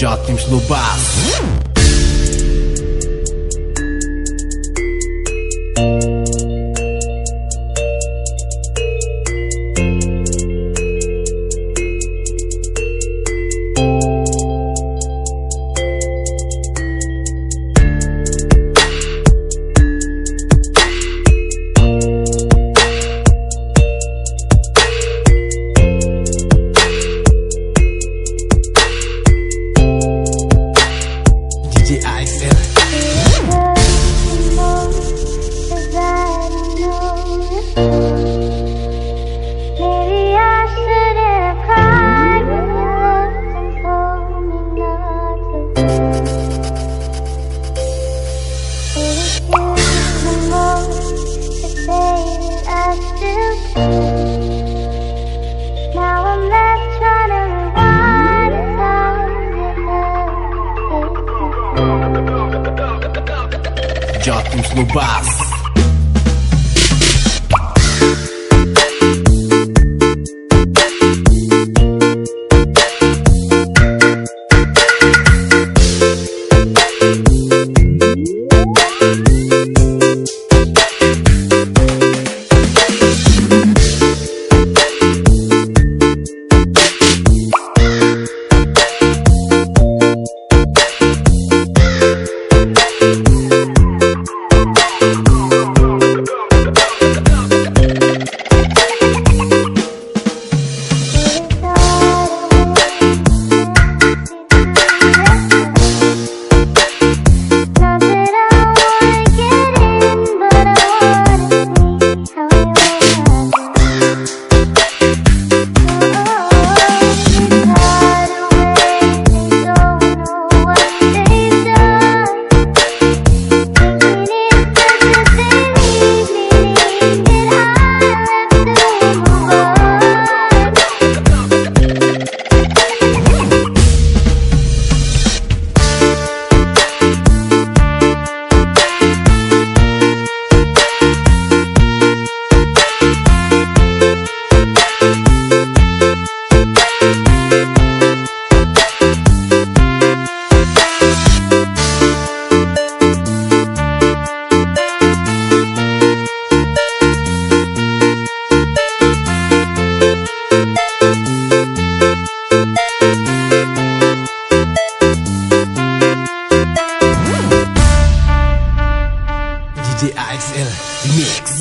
idiota no bar. Jotuns no Bass. DJ AXL Mix